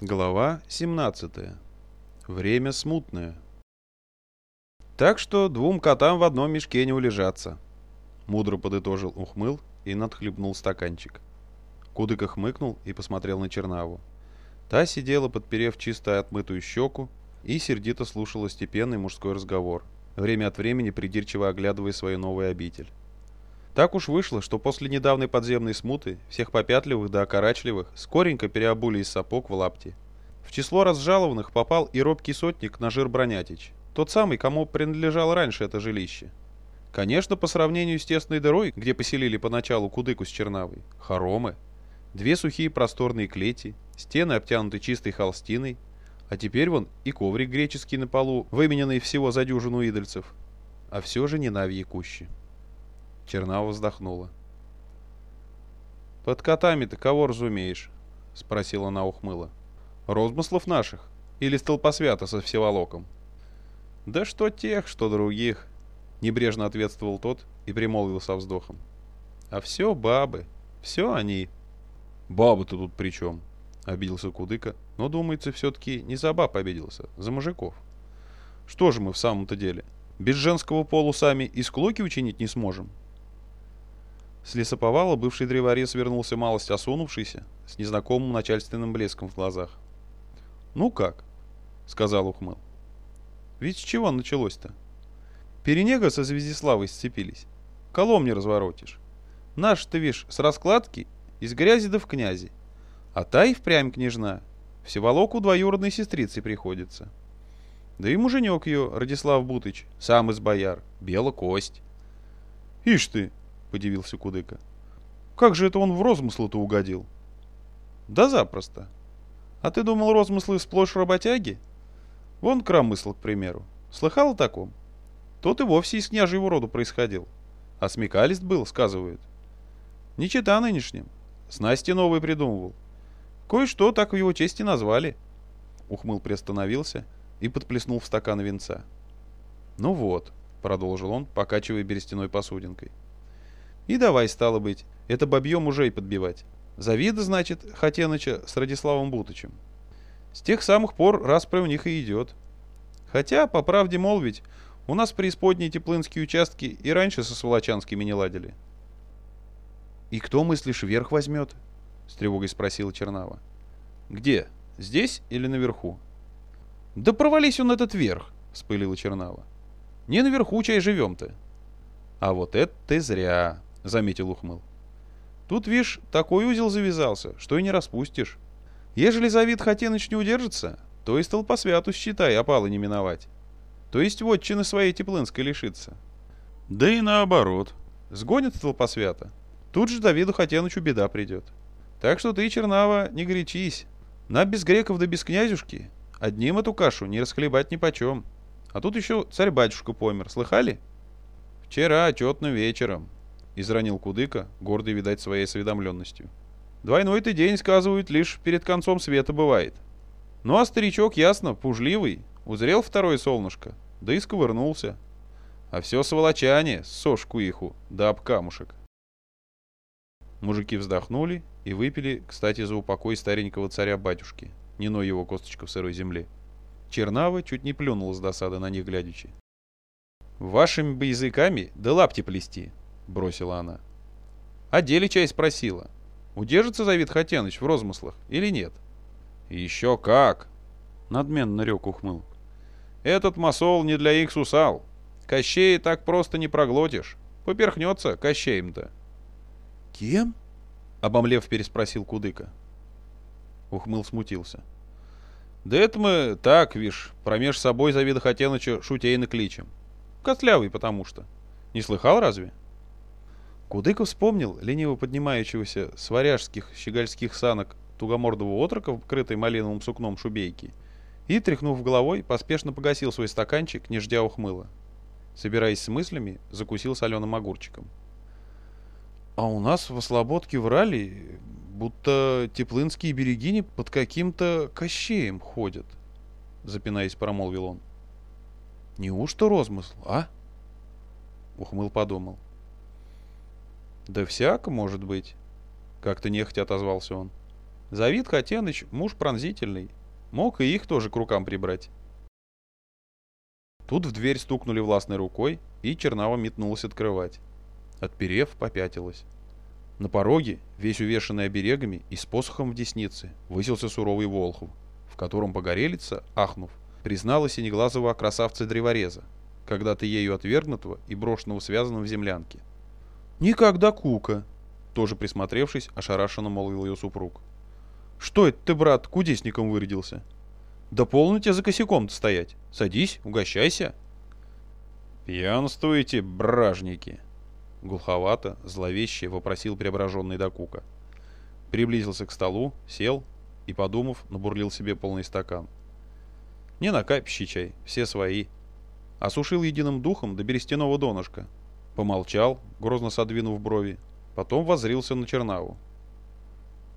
Глава 17. Время смутное. Так что двум котам в одном мешке не улежаться. Мудро подытожил ухмыл и надхлебнул стаканчик. Кудыка хмыкнул и посмотрел на Чернаву. Та сидела, подперев чисто отмытую щеку, и сердито слушала степенный мужской разговор, время от времени придирчиво оглядывая свою новую обитель. Так уж вышло, что после недавней подземной смуты всех попятливых да окорачливых скоренько переобули из сапог в лапти. В число разжалованных попал и робкий сотник Нажир Бронятич, тот самый, кому принадлежало раньше это жилище. Конечно, по сравнению с тесной дырой, где поселили поначалу Кудыку с Чернавой, хоромы. Две сухие просторные клети, стены обтянуты чистой холстиной, а теперь вон и коврик греческий на полу, вымененный всего за дюжину идольцев. А все же не навьи кущи. Чернава вздохнула. «Под котами-то кого разумеешь?» — спросила она ухмыла. «Розмыслов наших? Или столпосвята со всеволоком?» «Да что тех, что других», — небрежно ответствовал тот и примолвил со вздохом. «А все бабы, все они». «Бабы-то тут при чем?» — обиделся Кудыка, но, думается, все-таки не за баб обиделся, за мужиков. «Что же мы в самом-то деле? Без женского полу сами и склоки учинить не сможем?» С лесоповала бывший древорез вернулся малость осунувшийся, с незнакомым начальственным блеском в глазах. «Ну как?» — сказал Ухмыл. «Ведь с чего началось-то? Перенега со Звездиславой сцепились. Колом не разворотишь. Наш, ты видишь, с раскладки из грязи да в князи. А та и впрямь княжна. Всеволоку двоюродной сестрицей приходится. Да и муженек ее, Радислав Бутыч, сам из бояр, бела кость. Ишь ты, — подивился Кудыка. «Как же это он в розмыслы-то угодил?» «Да запросто. А ты думал, розмыслы сплошь работяги? Вон крамысл, к примеру. Слыхал о таком? Тот и вовсе из княжьего рода происходил. А смекалист был, сказывают. Не чита нынешним. Снасти новые придумывал. Кое-что так в его чести назвали». Ухмыл приостановился и подплеснул в стакан венца. «Ну вот», — продолжил он, покачивая берестяной посудинкой. И давай, стало быть, это бабье мужей подбивать. Завида, значит, Хатеныча с Радиславом Бутычем. С тех самых пор распря у них и идет. Хотя, по правде молвить, у нас преисподние теплынские участки и раньше со сволочанскими не ладили. «И кто, мыслишь, вверх возьмет?» — с тревогой спросила Чернава. «Где? Здесь или наверху?» «Да провались он этот верх!» — вспылила Чернава. «Не наверху чай живем-то». «А вот это ты зря!» — заметил Ухмыл. «Тут, видишь, такой узел завязался, что и не распустишь. Ежели Завид Хатеныч не удержится, то и столпосвяту, считай, опалы не миновать. То есть вотчины своей Теплынской лишится. Да и наоборот. Сгонят столпосвята. Тут же Давиду Хатенычу беда придет. Так что ты, Чернава, не горячись. На без греков да без князюшки. Одним эту кашу не расхлебать нипочем. А тут еще царь-батюшка помер, слыхали? Вчера отчетным вечером. Изранил Кудыка, гордый, видать, своей осведомленностью. Двойной-то день, сказывают, лишь перед концом света бывает. Ну а старичок, ясно, пужливый, узрел второе солнышко, да и сковырнулся. А все сволочане, сошку иху, да об камушек. Мужики вздохнули и выпили, кстати, за упокой старенького царя-батюшки, не но его косточка в сырой земле. Чернава чуть не плюнул с досады на них глядячи. «Вашими бы языками да лапти плести», бросила она. А деле чай спросила. Удержится Завид Хатяныч в розмыслах или нет? Еще как! Надменно рек ухмыл. Этот масол не для их сусал. Кощея так просто не проглотишь. Поперхнется Кощеем-то. Кем? Обомлев переспросил Кудыка. Ухмыл смутился. Да это мы так, вишь, промеж собой Завида Хатеныча шутейно кличем. Котлявый потому что. Не слыхал разве? — Кудыков вспомнил лениво поднимающегося с варяжских щегольских санок тугомордого отрока в покрытой малиновым сукном шубейки и, тряхнув головой, поспешно погасил свой стаканчик, не ждя ухмыла. Собираясь с мыслями, закусил соленым огурчиком. «А у нас в Ослободке врали, будто теплынские берегини под каким-то кощеем ходят», — запинаясь, промолвил он. «Неужто розмысл, а?» Ухмыл подумал. «Да всяко, может быть», — как-то нехотя отозвался он. Завид Хотяныч муж пронзительный, мог и их тоже к рукам прибрать. Тут в дверь стукнули властной рукой, и Чернава метнулась открывать. Отперев, попятилась. На пороге, весь увешанный оберегами и с посохом в деснице, высился суровый Волхов, в котором погорелица, ахнув, признала синеглазого красавца-древореза, когда-то ею отвергнутого и брошенного связанного в землянке. «Никогда кука!» Тоже присмотревшись, ошарашенно молвил ее супруг. «Что это ты, брат, кудесником вырядился?» «Да полно тебе за косяком-то стоять. Садись, угощайся». «Пьянствуете, бражники!» Глуховато, зловеще вопросил преображенный Дакука. Приблизился к столу, сел и, подумав, набурлил себе полный стакан. Не накапищий чай, все свои. Осушил единым духом до берестяного донышка. Помолчал, грозно содвинув брови. Потом воззрился на Чернаву.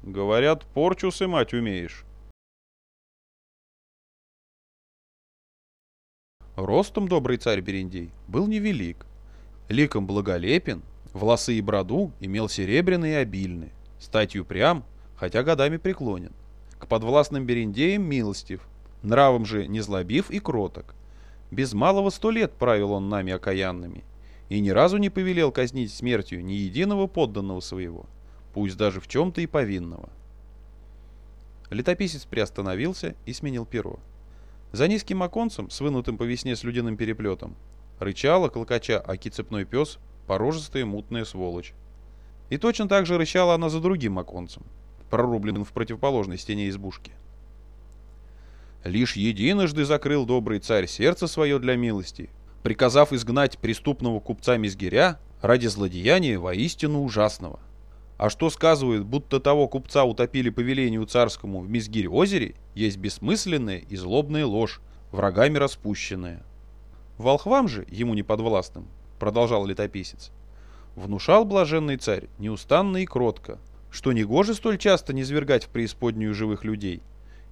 «Говорят, порчу сымать умеешь». Ростом добрый царь Берендей был невелик. Ликом благолепен, волосы и броду имел серебряные и обильные, статью прям, хотя годами преклонен. К подвластным Берендеям милостив, Нравом же не злобив и кроток. Без малого сто лет правил он нами окаянными, и ни разу не повелел казнить смертью ни единого подданного своего, пусть даже в чем-то и повинного. Летописец приостановился и сменил перо. За низким оконцем, с вынутым по весне слюдяным переплетом, рычала, клокоча, аки цепной пес, порожистая мутная сволочь. И точно так же рычала она за другим оконцем, прорубленным в противоположной стене избушки. Лишь единожды закрыл добрый царь сердце свое для милости, приказав изгнать преступного купца Мизгиря ради злодеяния воистину ужасного. А что сказывают, будто того купца утопили по велению царскому в Мизгирь-озере, есть бессмысленная и злобная ложь, врагами распущенная. Волхвам же, ему неподвластным, продолжал летописец, внушал блаженный царь неустанно и кротко, что негоже столь часто низвергать в преисподнюю живых людей,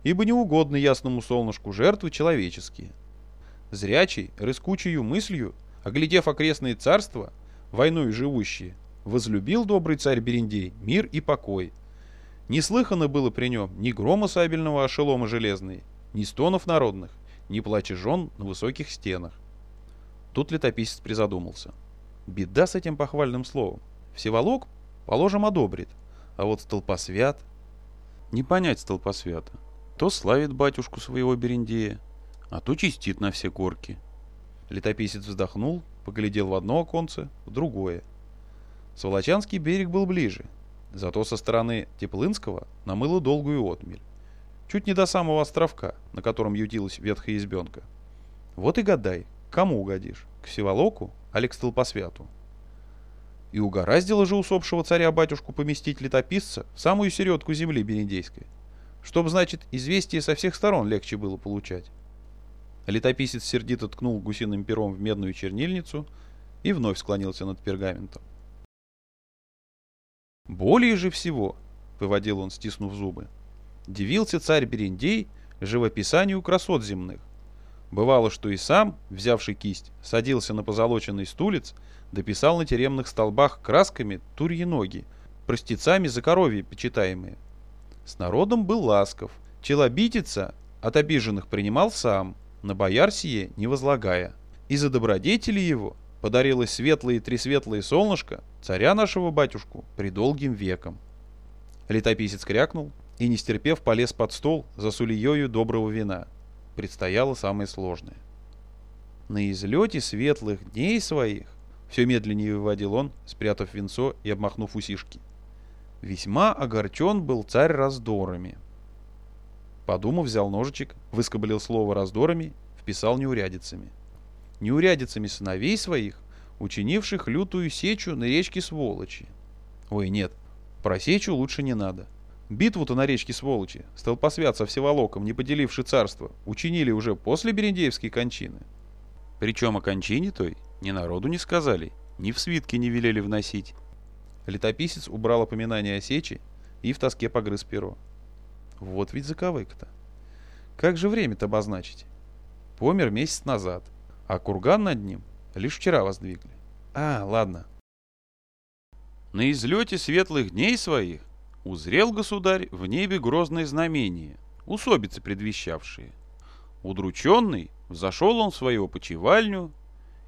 ибо не угодно ясному солнышку жертвы человеческие. Зрячий, рыскучею мыслью, оглядев окрестные царства, войной живущие, возлюбил добрый царь Берендей мир и покой. Не слыхано было при нем ни грома сабельного ошелома железной, ни стонов народных, ни плача жен на высоких стенах. Тут летописец призадумался. Беда с этим похвальным словом. Всеволок, положим, одобрит, а вот столпосвят... Не понять столпосвята. То славит батюшку своего Берендея, а то чистит на все горки. Летописец вздохнул, поглядел в одно оконце, в другое. Сволочанский берег был ближе, зато со стороны Теплынского намыло долгую отмель. Чуть не до самого островка, на котором ютилась ветхая избенка. Вот и гадай, кому угодишь, к Всеволоку, али к Столпосвяту. И угораздило же усопшего царя-батюшку поместить летописца в самую середку земли Берендейской – чтобы, значит, известие со всех сторон легче было получать. Летописец сердито ткнул гусиным пером в медную чернильницу и вновь склонился над пергаментом. «Более же всего», — выводил он, стиснув зубы, — «дивился царь Берендей живописанию красот земных. Бывало, что и сам, взявший кисть, садился на позолоченный стулец, дописал на теремных столбах красками турьи ноги, простецами за коровьи почитаемые, с народом был ласков, челобитица от обиженных принимал сам, на бояр сие не возлагая. И за добродетели его подарилось светлое и тресветлое солнышко царя нашего батюшку при долгим веком. Летописец крякнул и, не стерпев, полез под стол за сулиёю доброго вина. Предстояло самое сложное. На излете светлых дней своих, все медленнее выводил он, спрятав венцо и обмахнув усишки, Весьма огорчен был царь раздорами. Подумав, взял ножичек, выскоблил слово раздорами, вписал неурядицами. Неурядицами сыновей своих, учинивших лютую сечу на речке Сволочи. Ой, нет, про сечу лучше не надо. Битву-то на речке Сволочи, столпосвят со Всеволоком, не поделивши царство, учинили уже после Берендеевской кончины. Причем о кончине той ни народу не сказали, ни в свитки не велели вносить. Летописец убрал опоминание о сечи и в тоске погрыз перо. Вот ведь заковыка-то. Как же время-то обозначить? Помер месяц назад, а курган над ним лишь вчера воздвигли. А, ладно. На излете светлых дней своих, Узрел государь в небе грозное знамение, усобицы предвещавшие. Удрученный, взошел он в свою почевальню,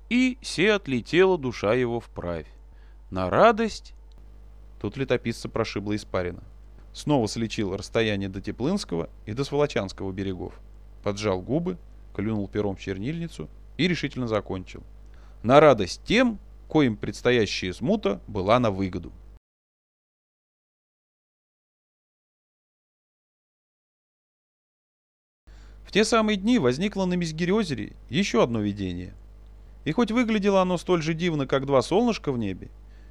и се отлетела душа его вправь. На радость... Тут летописца прошибла испарина. Снова слечил расстояние до Теплынского и до Сволочанского берегов. Поджал губы, клюнул пером в чернильницу и решительно закончил. На радость тем, коим предстоящая смута была на выгоду. В те самые дни возникло на Мизгирь-озере еще одно видение. И хоть выглядело оно столь же дивно, как два солнышка в небе,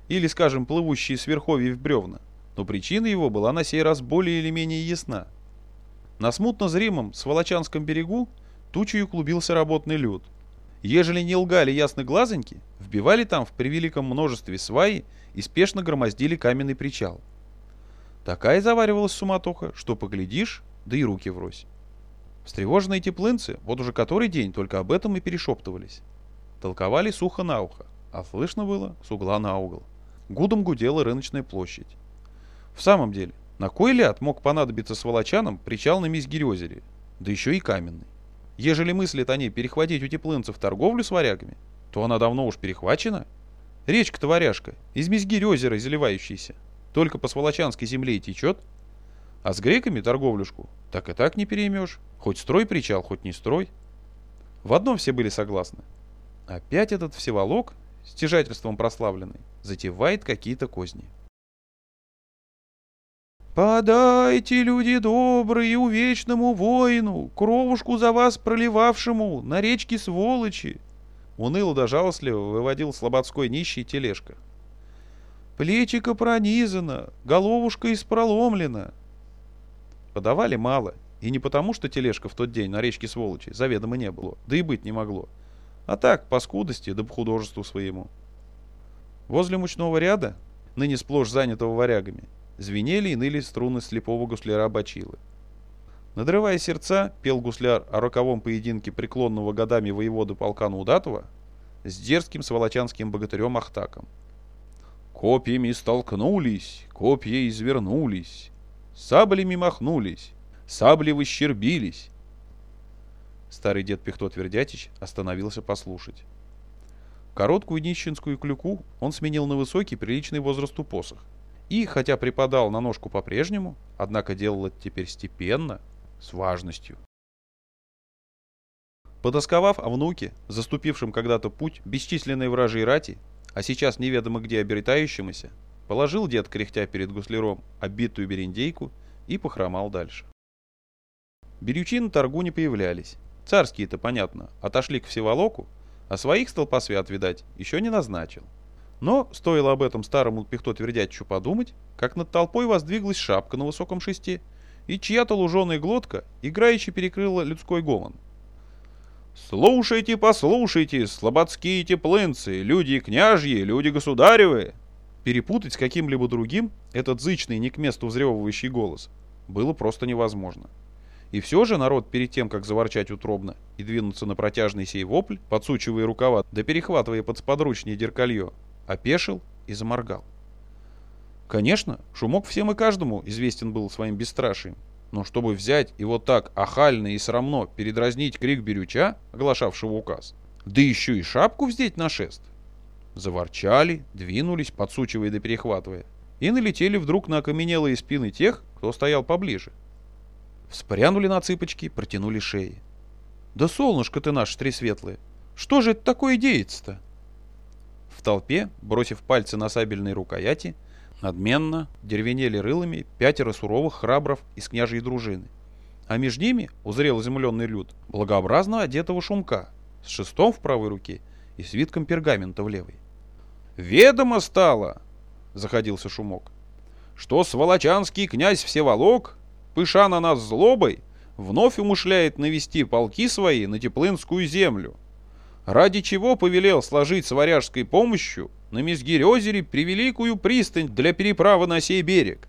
или, скажем, плывущие с верховьев бревна, но причина его была на сей раз более или менее ясна. На смутно зримом Сволочанском берегу тучей клубился работный люд. Ежели не лгали ясно глазоньки, вбивали там в превеликом множестве сваи и спешно громоздили каменный причал. Такая заваривалась суматоха, что поглядишь, да и руки врозь. Встревоженные теплынцы вот уже который день только об этом и перешептывались. Толковали сухо на ухо, а слышно было с угла на угол. Гудом гудела рыночная площадь. В самом деле, на кой ляд мог понадобиться сволочанам причал на Мизгирь-озере, да еще и каменный? Ежели мыслят они перехватить у теплынцев торговлю с варягами, то она давно уж перехвачена. Речка-то варяжка, из Мизгирь-озера только по сволочанской земле и течет. А с греками торговлюшку так и так не переймешь. Хоть строй причал, хоть не строй. В одном все были согласны. Опять этот всеволок, стяжательством прославленный, затевает какие-то козни. «Подайте, люди добрые, увечному воину, кровушку за вас проливавшему, на речке сволочи!» Уныло да жалостливо выводил слободской нищий тележка. «Плечико пронизано, головушка испроломлена, Подавали мало. И не потому, что тележка в тот день на речке Сволочи заведомо не было, да и быть не могло. А так, по скудости да по художеству своему. Возле мучного ряда, ныне сплошь занятого варягами, звенели и ныли струны слепого гусляра Бачилы. Надрывая сердца, пел гусляр о роковом поединке преклонного годами воевода полка Наудатова с дерзким сволочанским богатырем Ахтаком. Копьями столкнулись, копья извернулись, Саблями махнулись, сабли выщербились. Старый дед Пихто Твердятич остановился послушать. Короткую нищенскую клюку он сменил на высокий, приличный возрасту посох. И, хотя припадал на ножку по-прежнему, однако делал это теперь степенно, с важностью. Подосковав о внуке, заступившем когда-то путь бесчисленной вражьей рати, а сейчас неведомо где обретающемуся, Положил дед, кряхтя перед гусляром, оббитую берендейку и похромал дальше. Берючи на торгу не появлялись. Царские-то, понятно, отошли к Всеволоку, а своих столпосвят, видать, еще не назначил. Но стоило об этом старому пихто твердячу подумать, как над толпой воздвиглась шапка на высоком шесте, и чья-то луженая глотка играюще перекрыла людской гомон. «Слушайте, послушайте, слободские теплынцы, люди княжьи, люди государевы!» Перепутать с каким-либо другим этот зычный, не к месту взрёвывающий голос было просто невозможно. И все же народ перед тем, как заворчать утробно и двинуться на протяжный сей вопль, подсучивая рукава, да перехватывая под сподручнее деркалье, опешил и заморгал. Конечно, шумок всем и каждому известен был своим бесстрашием, но чтобы взять и вот так охально и срамно передразнить крик берюча, оглашавшего указ, да еще и шапку вздеть на шест, заворчали, двинулись, подсучивая да перехватывая, и налетели вдруг на окаменелые спины тех, кто стоял поближе. Вспрянули на цыпочки, протянули шеи. «Да солнышко ты наш, тресветлое! Что же это такое деется-то?» В толпе, бросив пальцы на сабельные рукояти, надменно деревенели рылами пятеро суровых храбров из княжьей дружины. А между ними узрел изумленный люд благообразно одетого шумка с шестом в правой руке и свитком пергамента в левой. «Ведомо стало!» — заходился шумок. «Что сволочанский князь Всеволок, пыша на нас злобой, вновь умышляет навести полки свои на Теплынскую землю, ради чего повелел сложить с варяжской помощью на Мизгирь-озере превеликую пристань для переправы на сей берег.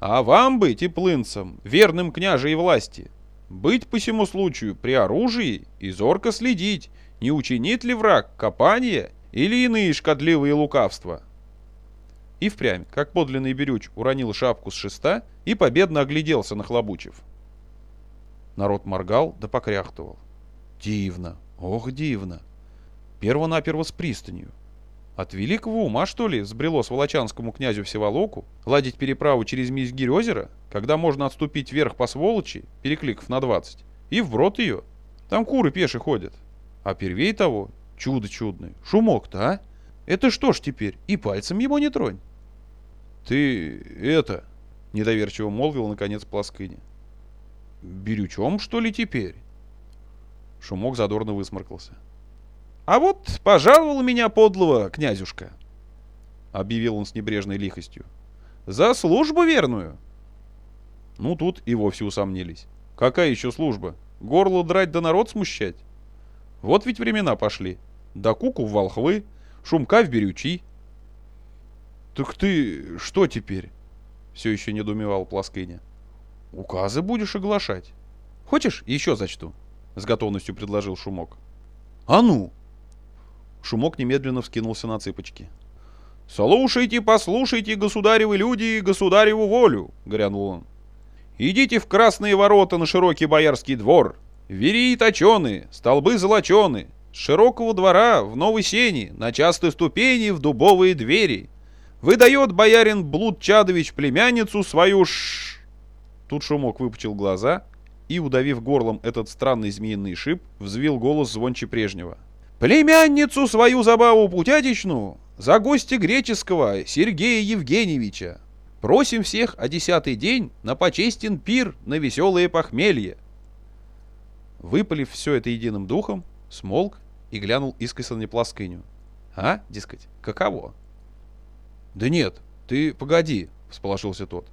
А вам бы, теплынцам, верным княжей власти, быть по всему случаю при оружии и зорко следить, не учинит ли враг копания или иные шкодливые лукавства? и впрямь, как подлинный берюч, уронил шапку с шеста и победно огляделся на хлобучев. Народ моргал да покряхтывал. Дивно, ох, дивно. Перво-наперво с пристанью. От великого ума, что ли, сбрело сволочанскому князю Всеволоку ладить переправу через Мизгирь озера, когда можно отступить вверх по сволочи, перекликав на 20, и вброд ее. Там куры пеши ходят. А первей того, чудо чудное, шумок-то, а? Это что ж теперь, и пальцем его не тронь. Ты это, недоверчиво молвил наконец Пласкыня. Берючом, что ли, теперь? Шумок задорно высморкался. «А вот пожаловал меня подлого, князюшка!» — объявил он с небрежной лихостью. «За службу верную!» Ну, тут и вовсе усомнились. «Какая еще служба? Горло драть да народ смущать?» Вот ведь времена пошли. Да куку в волхвы, шумка в берючи. «Так ты что теперь?» — все еще недоумевал Пласкыня. «Указы будешь оглашать. Хочешь, еще зачту?» — с готовностью предложил Шумок. «А ну!» Шумок немедленно вскинулся на цыпочки. «Слушайте, послушайте, государевы люди, государеву волю!» — грянул он. «Идите в красные ворота на широкий боярский двор. Вери точены, столбы золочены, с широкого двора в новой сени, на частые ступени в дубовые двери. Выдает боярин Блуд Чадович племянницу свою ш... Тут Шумок выпучил глаза и, удавив горлом этот странный змеиный шип, взвил голос звонче прежнего. «Племянницу свою забаву путятичную за гостя греческого Сергея Евгеньевича. Просим всех о десятый день на почестен пир на веселое похмелье». Выпалив все это единым духом, смолк и глянул искоса на плоскыню. «А, дескать, каково?» «Да нет, ты погоди», — всполошился тот.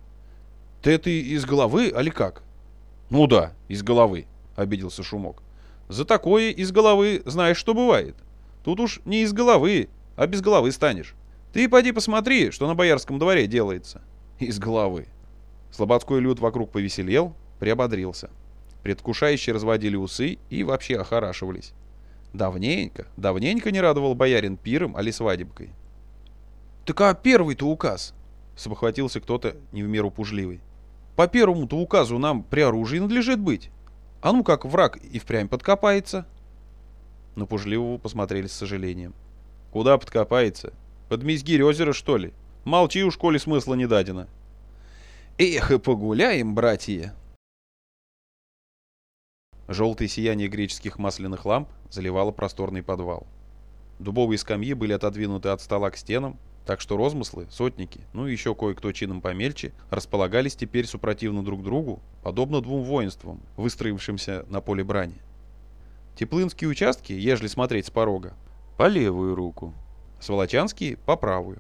«Ты это из головы, али как?» «Ну да, из головы», — обиделся Шумок. «За такое из головы знаешь, что бывает. Тут уж не из головы, а без головы станешь. Ты поди посмотри, что на боярском дворе делается. Из головы». Слободской люд вокруг повеселел, приободрился. Предвкушающие разводили усы и вообще охорашивались. Давненько, давненько не радовал боярин пиром, али свадебкой. «Так а первый-то указ?» — спохватился кто-то не в меру пужливый. «По первому-то указу нам при оружии надлежит быть. А ну как враг и впрямь подкопается?» На пужливого посмотрели с сожалением. «Куда подкопается? Под Мизгирь озеро, что ли? Молчи у школе смысла не дадено». «Эх, и погуляем, братья!» Желтое сияние греческих масляных ламп заливало просторный подвал. Дубовые скамьи были отодвинуты от стола к стенам, так что розмыслы, сотники, ну и еще кое-кто чином помельче, располагались теперь супротивно друг другу, подобно двум воинствам, выстроившимся на поле брани. Теплынские участки, ежели смотреть с порога, по левую руку, Сволочанские — по правую.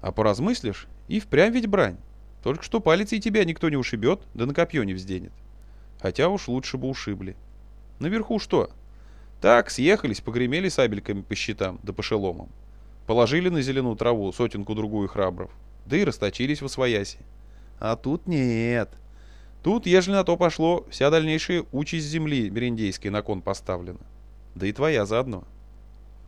А поразмыслишь, и впрямь ведь брань. Только что палец и тебя никто не ушибет, да на копье не взденет. Хотя уж лучше бы ушибли. Наверху что? Так, съехались, погремели сабельками по щитам да по шеломам. Положили на зеленую траву сотенку-другую храбров, да и расточились в освояси. А тут нет. Тут, ежели на то пошло, вся дальнейшая участь земли мериндейской на кон поставлена. Да и твоя заодно.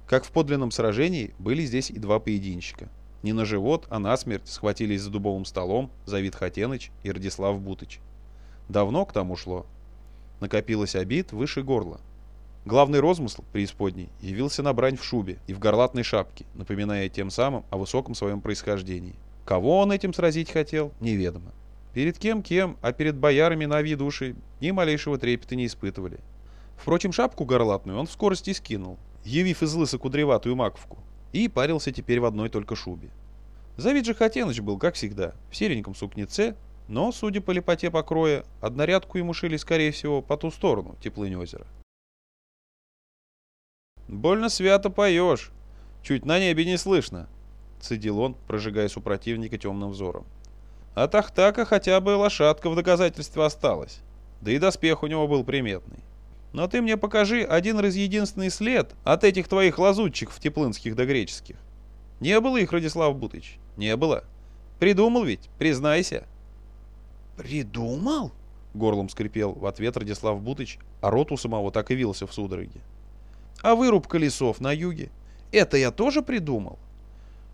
Как в подлинном сражении, были здесь и два поединщика. Не на живот, а на смерть схватились за дубовым столом Завид Хатеныч и Радислав Бутыч. Давно к тому шло. Накопилось обид выше горла. Главный розмысл преисподней явился на брань в шубе и в горлатной шапке, напоминая тем самым о высоком своем происхождении. Кого он этим сразить хотел, неведомо. Перед кем-кем, а перед боярами на вид уши ни малейшего трепета не испытывали. Впрочем, шапку горлатную он в скорости скинул, явив из лыса кудреватую маковку, и парился теперь в одной только шубе. Завид же Хатеныч был, как всегда, в сереньком сукнеце, но, судя по лепоте покроя, однорядку ему шили, скорее всего, по ту сторону теплынь озера. «Больно свято поешь. Чуть на небе не слышно», — цедил он, прожигаясь у противника темным взором. «А Тахтака хотя бы лошадка в доказательстве осталась. Да и доспех у него был приметный. Но ты мне покажи один раз единственный след от этих твоих лазутчиков теплынских да греческих. Не было их, Радислав Бутыч? Не было. Придумал ведь, признайся». «Придумал?» — горлом скрипел в ответ Радислав Бутыч, а рот у самого так и вился в судороге. А вырубка лесов на юге? Это я тоже придумал?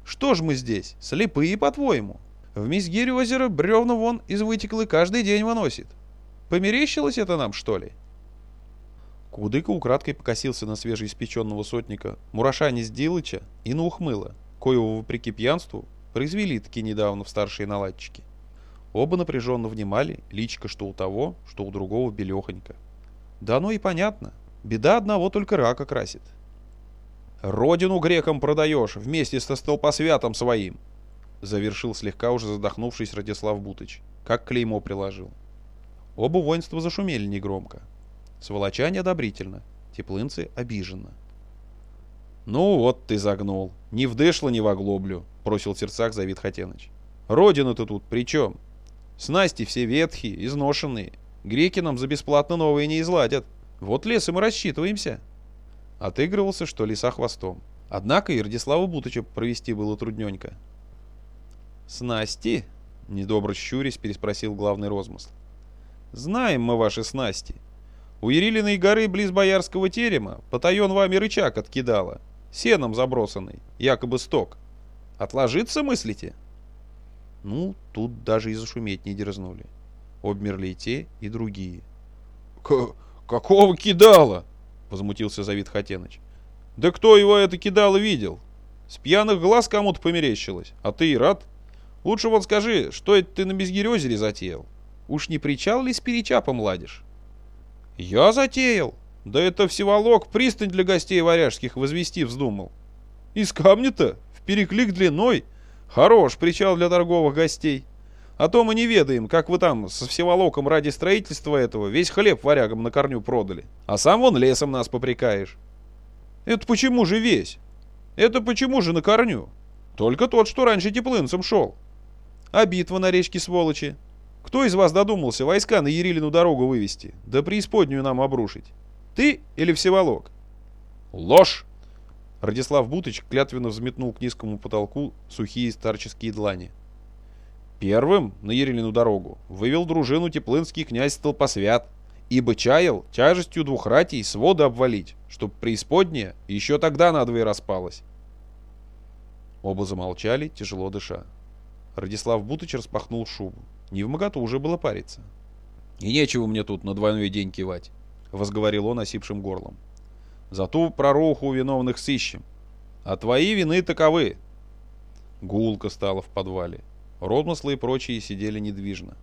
Что ж мы здесь, слепые, по-твоему? В Мизгире озеро бревна вон из вытеклы каждый день выносит. Померещилось это нам, что ли?» Кудыка украдкой покосился на свежеиспеченного сотника Мурашани Сдилыча и на ухмыла, коего, вопреки пьянству, произвели таки недавно в старшие наладчики. Оба напряженно внимали, личка что у того, что у другого белехонько. Да оно и понятно. Беда одного только рака красит. «Родину грекам продаешь вместе со столпосвятом своим!» Завершил слегка уже задохнувшись Радислав Бутыч, как клеймо приложил. Оба воинства зашумели негромко. Сволочане одобрительно, теплынцы обиженно. «Ну вот ты загнул. Ни в дышло, ни в оглоблю», — бросил сердцах Завид Хатеныч. «Родина-то тут при чем? Снасти все ветхие, изношенные. Греки нам за бесплатно новые не изладят. Вот лес и рассчитываемся». Отыгрывался, что лиса хвостом. Однако и Радислава Бутыча провести было трудненько. «Снасти?» — недобро щурясь переспросил главный розмысл. «Знаем мы ваши снасти. У Ерилиной горы близ Боярского терема потаен вами рычаг откидала, сеном забросанный, якобы сток. Отложиться мыслите? Ну, тут даже и зашуметь не дерзнули. Обмерли те, и другие. «Какого кидала?» — возмутился Завид Хатеныч. «Да кто его это кидало видел? С пьяных глаз кому-то померещилось, а ты и рад. Лучше вот скажи, что это ты на Безгирёзере затеял? Уж не причал ли с перечапом ладишь?» «Я затеял? Да это всеволок пристань для гостей варяжских возвести вздумал. Из камня-то, в переклик длиной, хорош причал для торговых гостей. А то мы не ведаем, как вы там со всеволоком ради строительства этого весь хлеб варягам на корню продали. А сам вон лесом нас попрекаешь. Это почему же весь? Это почему же на корню? Только тот, что раньше теплынцем шел. А битва на речке сволочи? Кто из вас додумался войска на Ерилину дорогу вывести, да преисподнюю нам обрушить? Ты или Всеволок? Ложь! Радислав Бутыч клятвенно взметнул к низкому потолку сухие старческие длани. Первым на Ерилину дорогу вывел дружину теплынский князь Толпосвят, ибо чаял тяжестью двух ратей своды обвалить, чтоб преисподняя еще тогда надвое распалась. Оба замолчали, тяжело дыша. Радислав Бутыч распахнул шубу. Не в моготу уже было париться. «И нечего мне тут на двойной день кивать», — возговорил он осипшим горлом. «За ту проруху виновных сыщем. А твои вины таковы». Гулка стала в подвале. Родмыслы и прочие сидели недвижно.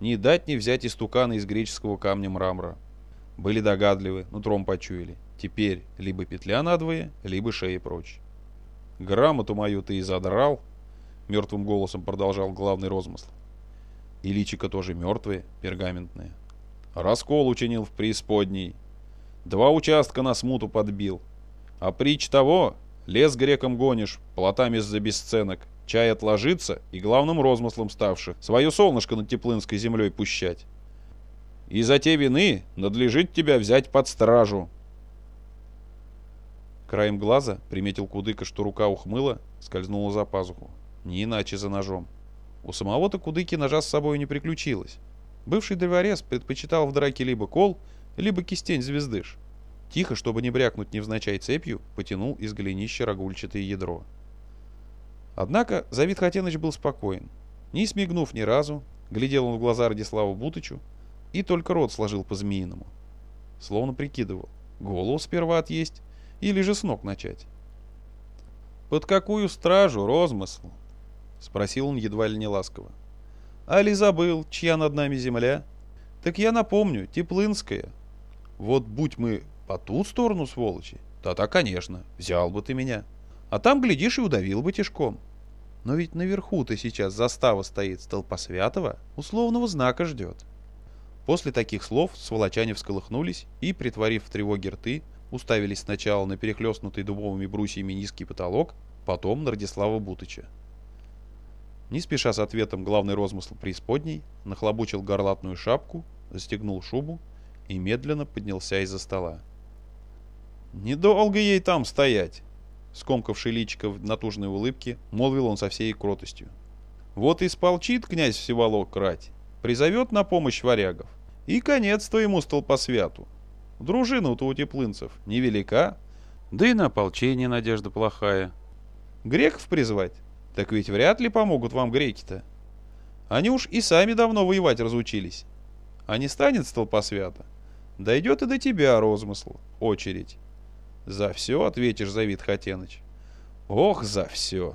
Не дать не взять истукана из греческого камня мрамора. Были догадливы, нутром почуяли. Теперь либо петля надвое, либо шеи прочь. «Грамоту мою ты и задрал», — мертвым голосом продолжал главный розмысл. И личико тоже мертвые, пергаментные. Раскол учинил в преисподней. Два участка на смуту подбил. А притч того, лес греком гонишь, плотами за бесценок, чай отложиться и главным розмыслом ставши, свое солнышко над теплынской землей пущать. И за те вины надлежит тебя взять под стражу. Краем глаза приметил Кудыка, что рука ухмыла, скользнула за пазуху. Не иначе за ножом. У самого-то Кудыки ножа с собой не приключилось. Бывший древорез предпочитал в драке либо кол, либо кистень звездыш. Тихо, чтобы не брякнуть невзначай цепью, потянул из голенища рогульчатое ядро. Однако Завид Хатеныч был спокоен. Не смигнув ни разу, глядел он в глаза Радиславу Бутычу и только рот сложил по-змеиному. Словно прикидывал, голову сперва отъесть или же с ног начать. «Под какую стражу, розмысл?» — спросил он едва ли не ласково. «Али забыл, чья над нами земля? Так я напомню, Теплынская. Вот будь мы по ту сторону, сволочи, то-то, конечно, взял бы ты меня. А там, глядишь, и удавил бы тишком. Но ведь наверху-то сейчас застава стоит столпосвятого, условного знака ждет». После таких слов сволочане всколыхнулись и, притворив в тревоге рты, уставились сначала на перехлестнутый дубовыми брусьями низкий потолок, потом на Радислава Бутыча. Не спеша с ответом главный розмысл преисподней, нахлобучил горлатную шапку, застегнул шубу и медленно поднялся из-за стола. «Недолго ей там стоять!» Скомкавший личико в натужной улыбке, молвил он со всей кротостью. «Вот и сполчит князь Всеволок крать, призовет на помощь варягов, и конец твоему столпосвяту. Дружина-то у теплынцев невелика, да и на ополчение надежда плохая. Греков призвать? Так ведь вряд ли помогут вам греки-то. Они уж и сами давно воевать разучились. А не станет столпа свята? Дойдет и до тебя, розмысл, очередь. За все ответишь, Завид Хатеныч. Ох, за все.